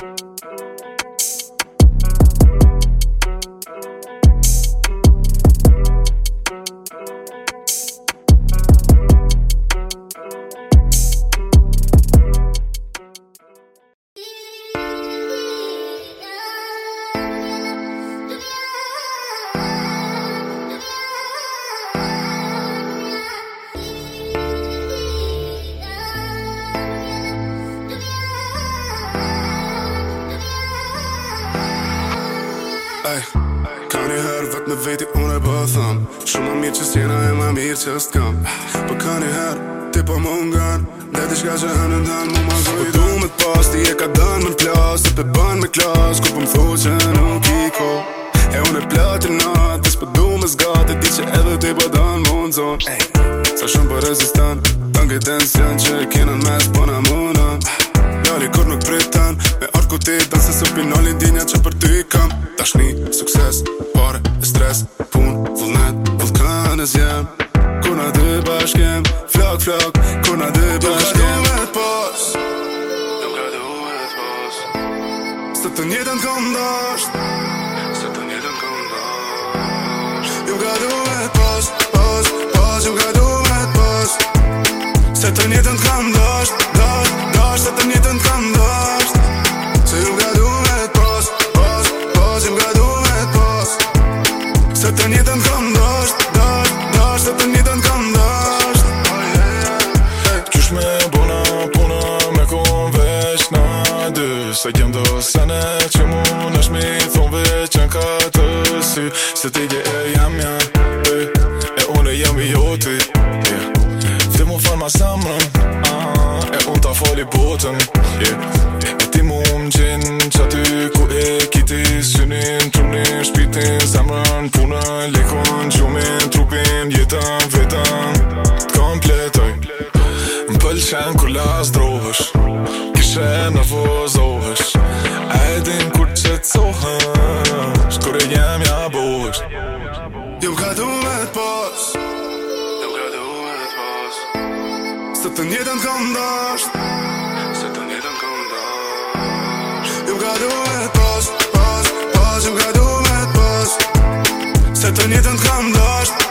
Thank you. Ej, ka një herë vetë me veti unë e bëhë po thëm Shumë më mirë që s'jena e më mirë që është kam Po ka një herë, ti po më nganë Dhe t'i shka që hënë në dënë, mu më zhë po i du me t'pas Ti e ka dënë më n'plas, se pe bënë me klas Ku pëm po thu që nuk i ko E unë e platë i natë, dhe s'pë du me zgatë Ti që edhe ti po dënë më në zonë Ej, sa shumë për rezistan Të nge të që e kinën mes po në mundan Nali kur nuk pritan, me orë ku ti dënë Se s'u dinja që për ty kam Dashni, sukses, pare, stres, pun, vullnet, vulkan e zjem Kur në dy bashkem, flok, flok, kur në dy bashkem Nuk ka duhet pas, nuk ka duhet pas Së të njëtën këndasht, së të njëtën këndasht Nuk ka duhet pas, pas, pas, nuk ka duhet pas Së të njëtën këndasht, dasht, dasht, së të njëtën këndasht Se gjem sene që mu në shmi Thonë veqen ka të sy Se t'i gje e jam ja E, e unë e jam i joti Dhe mu farma samrën E unë ta fali botën E, e ti mu më gjenë që aty ku e kiti Synin, trunin, shpitin, samrën për një mja bosh Jo ka du me Jo ka du me t'pas Se të njëtën dash Se të njëtën kom dash Jo ka du me t'pas Pas, pas, jo ka du me t'pas Se të njëtën të njëtën dash